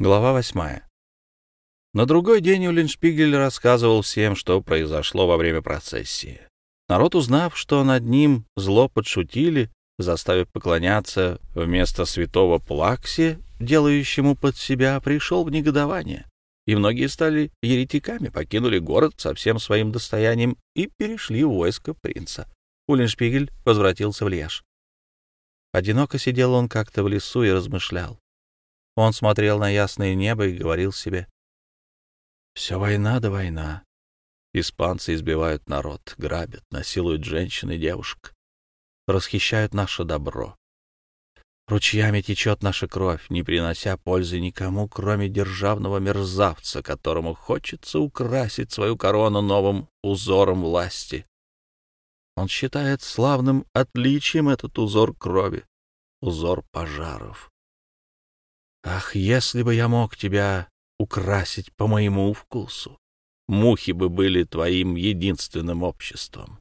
Глава восьмая. На другой день Уллиншпигель рассказывал всем, что произошло во время процессии. Народ, узнав, что над ним зло подшутили, заставив поклоняться вместо святого Плакси, делающему под себя, пришел в негодование. И многие стали еретиками, покинули город со всем своим достоянием и перешли в войско принца. Уллиншпигель возвратился в Льеж. Одиноко сидел он как-то в лесу и размышлял. Он смотрел на ясное небо и говорил себе, «Все война да война. Испанцы избивают народ, грабят, насилуют женщин и девушек, расхищают наше добро. Ручьями течет наша кровь, не принося пользы никому, кроме державного мерзавца, которому хочется украсить свою корону новым узором власти. Он считает славным отличием этот узор крови, узор пожаров. Ах, если бы я мог тебя украсить по моему вкусу! Мухи бы были твоим единственным обществом.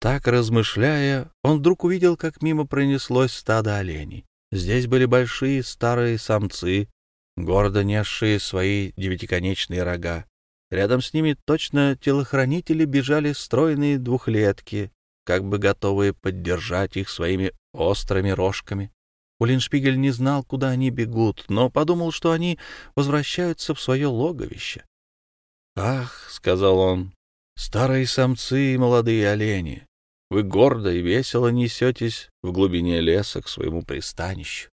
Так, размышляя, он вдруг увидел, как мимо пронеслось стадо оленей. Здесь были большие старые самцы, гордо несшие свои девятиконечные рога. Рядом с ними точно телохранители бежали стройные двухлетки, как бы готовые поддержать их своими острыми рожками. Улиншпигель не знал, куда они бегут, но подумал, что они возвращаются в свое логовище. «Ах», — сказал он, — «старые самцы и молодые олени, вы гордо и весело несетесь в глубине леса к своему пристанищу.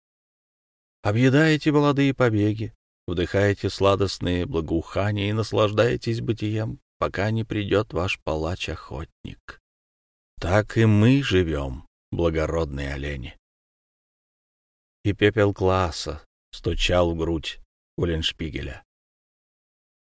Объедаете молодые побеги, вдыхаете сладостные благоухания и наслаждаетесь бытием, пока не придет ваш палач-охотник. Так и мы живем, благородные олени. И пепел класса стучал в грудь Улленшпигеля.